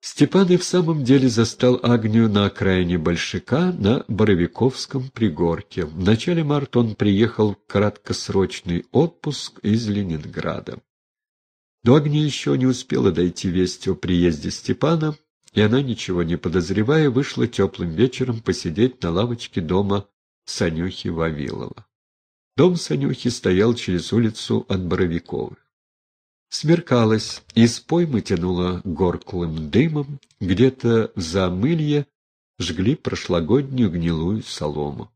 Степан и в самом деле застал Агнию на окраине Большака на Боровиковском пригорке. В начале марта он приехал в краткосрочный отпуск из Ленинграда. До Агнии еще не успела дойти весть о приезде Степана, и она, ничего не подозревая, вышла теплым вечером посидеть на лавочке дома Санюхи Вавилова. Дом Санюхи стоял через улицу от Боровиковых. Смеркалось, из поймы тянуло горклым дымом, где-то за мылье жгли прошлогоднюю гнилую солому.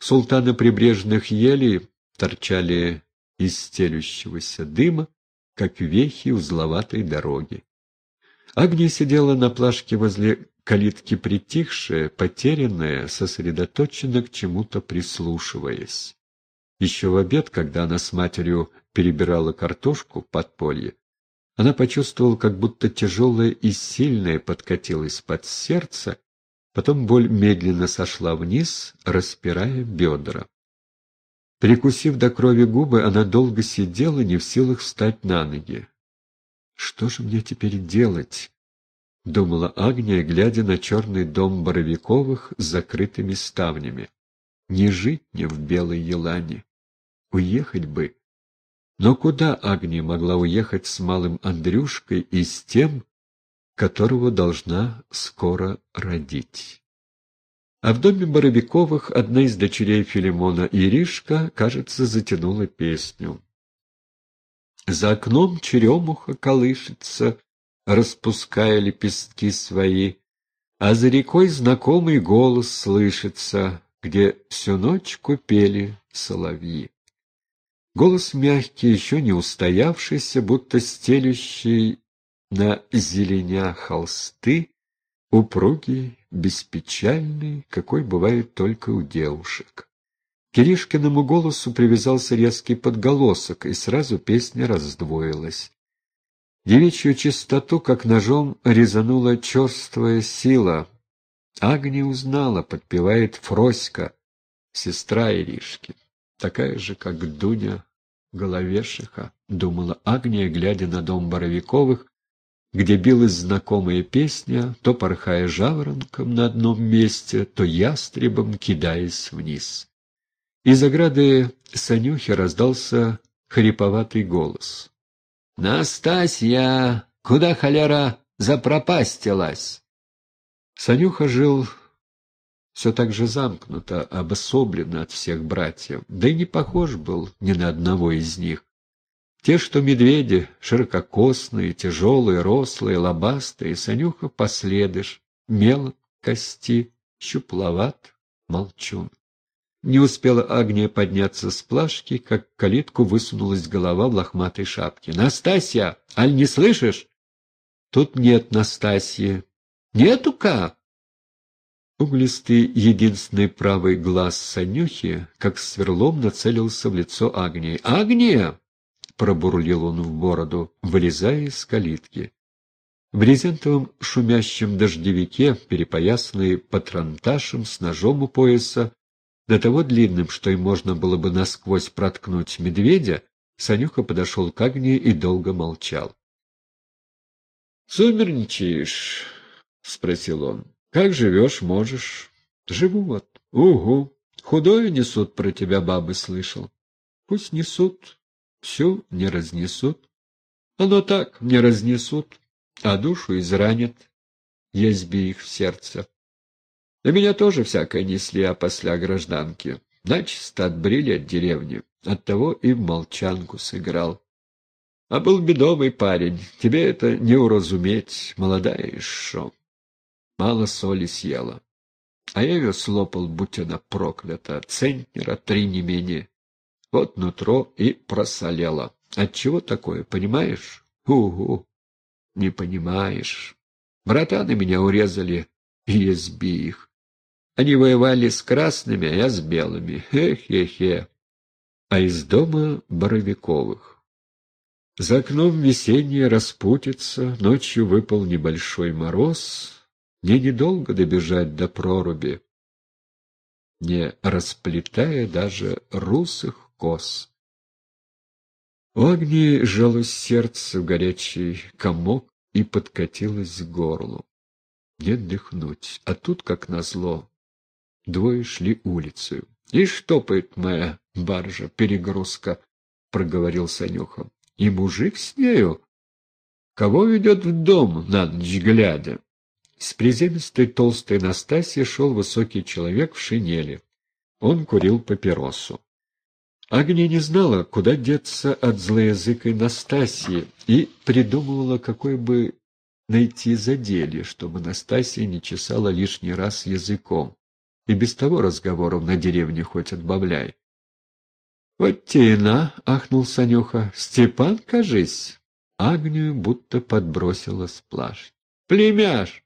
Султаны прибрежных елей торчали из стелющегося дыма, как вехи узловатой дороги. Агния сидела на плашке возле калитки притихшая, потерянная, сосредоточенно к чему-то прислушиваясь. Еще в обед, когда она с матерью перебирала картошку в подполье, она почувствовала, как будто тяжелое и сильное подкатилось под сердце, потом боль медленно сошла вниз, распирая бедра. Прикусив до крови губы, она долго сидела, не в силах встать на ноги. «Что же мне теперь делать?» — думала Агния, глядя на черный дом Боровиковых с закрытыми ставнями. «Не жить мне в Белой Елане. Уехать бы. Но куда Агния могла уехать с малым Андрюшкой и с тем, которого должна скоро родить? А в доме Боровиковых одна из дочерей Филимона, Иришка, кажется, затянула песню. За окном черемуха колышется, распуская лепестки свои, а за рекой знакомый голос слышится, где всю ночь купели соловьи. Голос мягкий, еще не устоявшийся, будто стелющий на зеленя холсты, упругий, беспечальный, какой бывает только у девушек. К Киришкиному голосу привязался резкий подголосок, и сразу песня раздвоилась. Девичью чистоту, как ножом, резанула черствая сила. Агния узнала, подпевает Фроська, сестра Иришки такая же, как Дуня Головешиха, — думала Агния, глядя на дом Боровиковых, где билась знакомая песня, то порхая жаворонком на одном месте, то ястребом кидаясь вниз. Из ограды Санюхи раздался хриповатый голос. — Настасья, куда холера запропастилась? Санюха жил все так же замкнуто, обособленно от всех братьев, да и не похож был ни на одного из них. Те, что медведи, ширококосные, тяжелые, рослые, лобастые, Санюха последыш, мелок, кости, щупловат, молчун. Не успела Агния подняться с плашки, как в калитку высунулась голова в лохматой шапке. «Настасья! Аль не слышишь?» «Тут нет Настасьи». «Нету-ка?» Углистый единственный правый глаз Санюхи, как сверлом, нацелился в лицо Агнии. «Агния!» — пробурлил он в бороду, вылезая из калитки. В резентовом шумящем дождевике, перепоясанный патронташем с ножом у пояса, до того длинным, что им можно было бы насквозь проткнуть медведя, Санюха подошел к Агнии и долго молчал. — Сумерничаешь? — спросил он. Как живешь, можешь. Живу вот. Угу. Худое несут про тебя бабы, слышал. Пусть несут, всю не разнесут. Оно так, не разнесут, а душу изранят, езби их в сердце. На меня тоже всякое несли, а после гражданки. Начисто отбрили от деревни, оттого и в молчанку сыграл. А был бедовый парень, тебе это не уразуметь, молодая еще мало соли съела. А я ее слопал, будь она проклята, центнера три не менее. Вот нутро и просолело. Отчего такое, понимаешь? Угу, не понимаешь. Братаны меня урезали, и изби их. Они воевали с красными, а я с белыми. Хе-хе-хе. А из дома Боровиковых. За окном весеннее распутится, ночью выпал небольшой мороз, мне недолго добежать до проруби, не расплетая даже русых кос. У Агнии жалось сердце в горячий комок, и подкатилась к горлу. Не дыхнуть, а тут, как назло, двое шли улицей. — И штопает моя баржа, перегрузка, — проговорил Санюха. — И мужик с нею? Кого ведет в дом на ночь глядя? С приземистой толстой Настасьи шел высокий человек в шинели. Он курил папиросу. Агния не знала, куда деться от злоязыкой Настасьи, и придумывала, какой бы найти заделье, чтобы Настасья не чесала лишний раз языком. И без того разговоров на деревне хоть отбавляй. — Вот тена, — ахнул Санюха, — Степан, кажись. Агнию будто подбросила сплаш. — Племяш!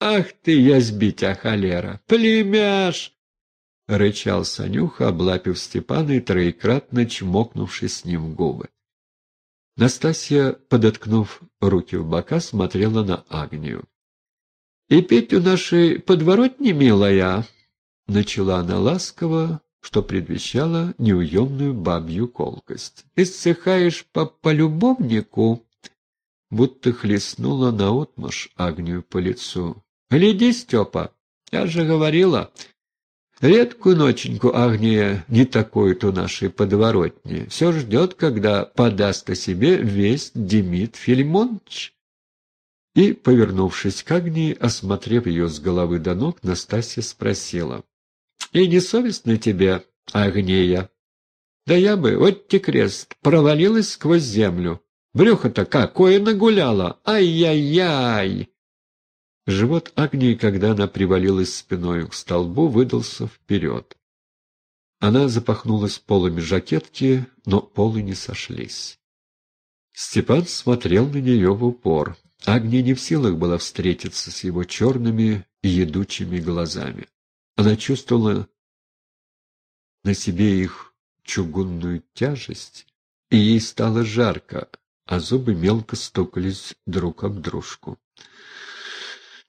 Ах ты, язбитя холера! Племяш! — рычал Санюха, облапив Степана и троекратно чмокнувшись с ним в губы. Настасья, подоткнув руки в бока, смотрела на Агнию. — И Петю нашей подворотни, милая, — начала она ласково, что предвещало неуемную бабью колкость. — Исцехаешь по полюбовнику, будто хлестнула наотмашь Агнию по лицу. — Гляди, Степа, я же говорила, Редкую ноченьку Агния не такой-то нашей подворотни. Все ждет, когда подаст о себе весть Демид Филимонович. И, повернувшись к Агнии, осмотрев ее с головы до ног, Настасья спросила. — И не совестно тебе, Агния? Да я бы, вот те крест, провалилась сквозь землю. Брюхо-то какое нагуляло! Ай-яй-яй! Живот Агнии, когда она привалилась спиной к столбу, выдался вперед. Она запахнулась полами жакетки, но полы не сошлись. Степан смотрел на нее в упор. Агния не в силах была встретиться с его черными и едучими глазами. Она чувствовала на себе их чугунную тяжесть, и ей стало жарко, а зубы мелко стукались друг об дружку.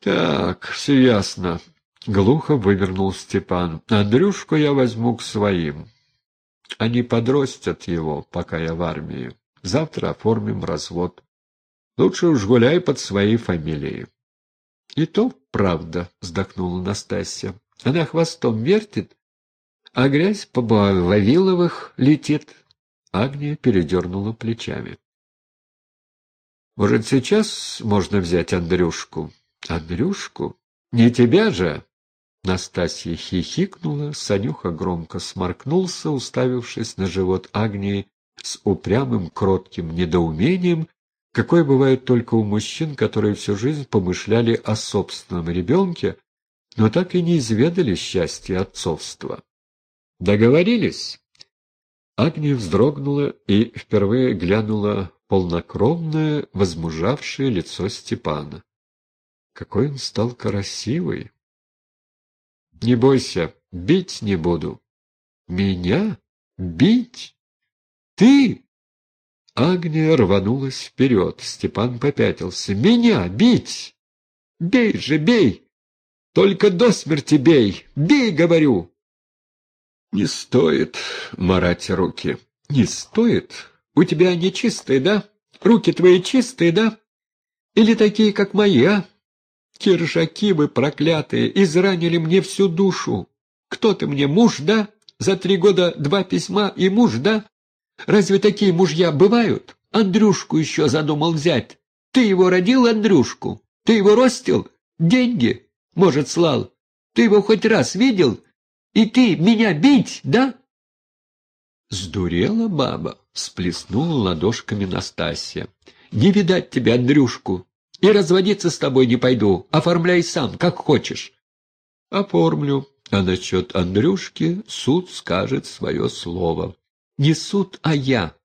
«Так, все ясно», — глухо вывернул Степан. «Андрюшку я возьму к своим. Они подростят его, пока я в армии. Завтра оформим развод. Лучше уж гуляй под своей фамилией». «И то правда», — вздохнула Настасья. «Она хвостом вертит, а грязь по Вавиловых летит». Агния передернула плечами. «Может, сейчас можно взять Андрюшку?» Андрюшку? Не тебя же? Настасья хихикнула, Санюха громко сморкнулся, уставившись на живот Агнии с упрямым, кротким недоумением, какое бывает только у мужчин, которые всю жизнь помышляли о собственном ребенке, но так и не изведали счастья отцовства. «Договорились?» Агния вздрогнула и впервые глянула полнокровное, возмужавшее лицо Степана. Какой он стал красивый! Не бойся, бить не буду. Меня? Бить? Ты? Агния рванулась вперед. Степан попятился. Меня бить? Бей же, бей! Только до смерти бей! Бей, говорю! Не стоит марать руки. Не стоит? У тебя они чистые, да? Руки твои чистые, да? Или такие, как мои, а? Киржаки вы проклятые, изранили мне всю душу. Кто ты мне, муж, да? За три года два письма и муж, да? Разве такие мужья бывают? Андрюшку еще задумал взять. Ты его родил, Андрюшку? Ты его ростил? Деньги? Может, слал? Ты его хоть раз видел? И ты меня бить, да? Сдурела баба, сплеснула ладошками Настасья. Не видать тебя, Андрюшку. И разводиться с тобой не пойду. Оформляй сам, как хочешь. Оформлю. А насчет Андрюшки суд скажет свое слово. Не суд, а я.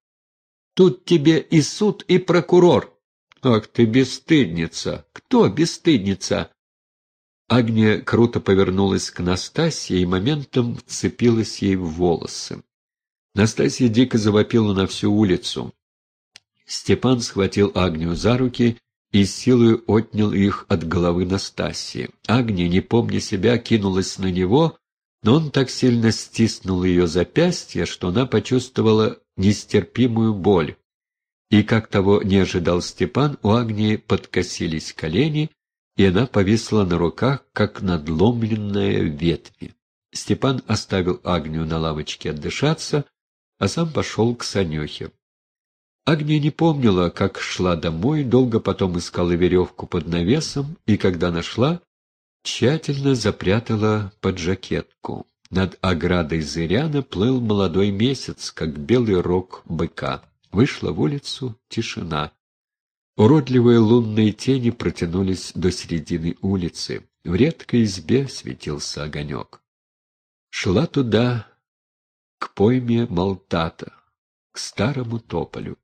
Тут тебе и суд, и прокурор. Ах ты бесстыдница! Кто бесстыдница? Агния круто повернулась к Настасье и моментом вцепилась ей в волосы. Настасья дико завопила на всю улицу. Степан схватил Агнию за руки и силою отнял их от головы Настасии. Агния, не помня себя, кинулась на него, но он так сильно стиснул ее запястье, что она почувствовала нестерпимую боль. И, как того не ожидал Степан, у Агнии подкосились колени, и она повисла на руках, как надломленная ветви. Степан оставил Агнию на лавочке отдышаться, а сам пошел к Санюхе. Агния не помнила, как шла домой, долго потом искала веревку под навесом, и, когда нашла, тщательно запрятала под жакетку. Над оградой Зыряна плыл молодой месяц, как белый рог быка. Вышла в улицу тишина. Уродливые лунные тени протянулись до середины улицы. В редкой избе светился огонек. Шла туда, к пойме Малтата, к старому тополю.